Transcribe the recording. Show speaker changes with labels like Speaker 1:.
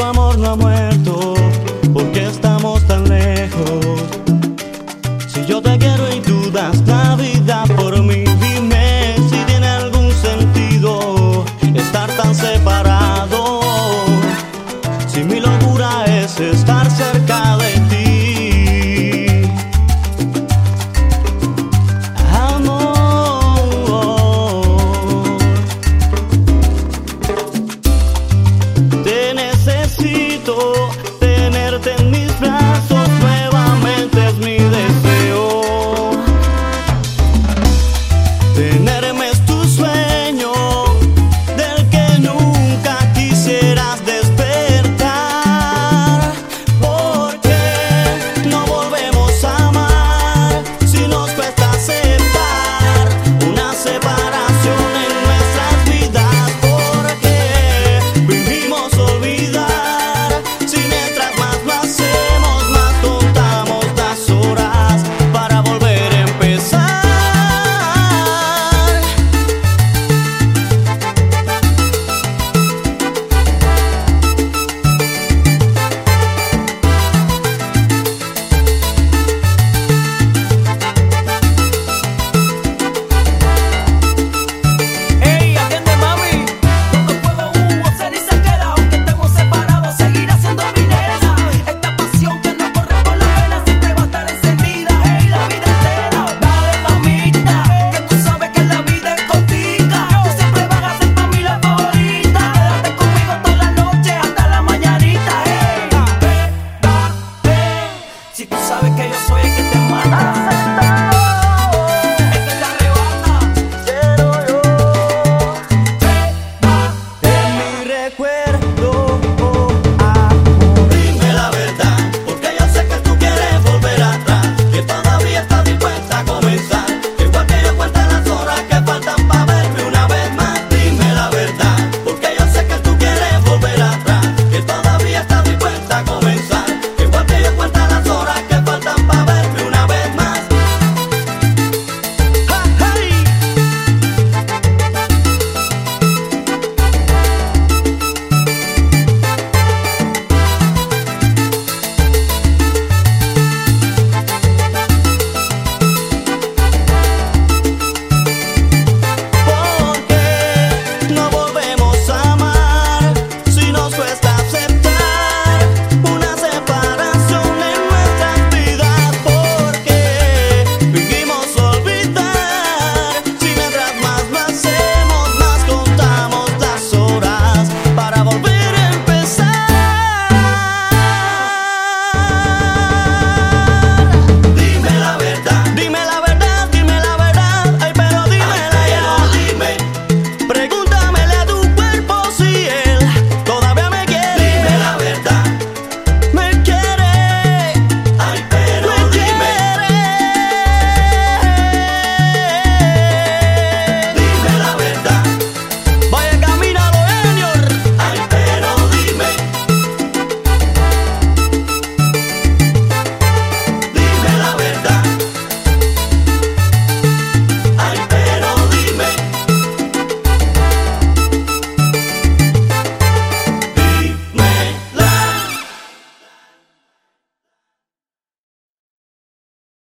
Speaker 1: su amor no muere. Yo soy el que te mata.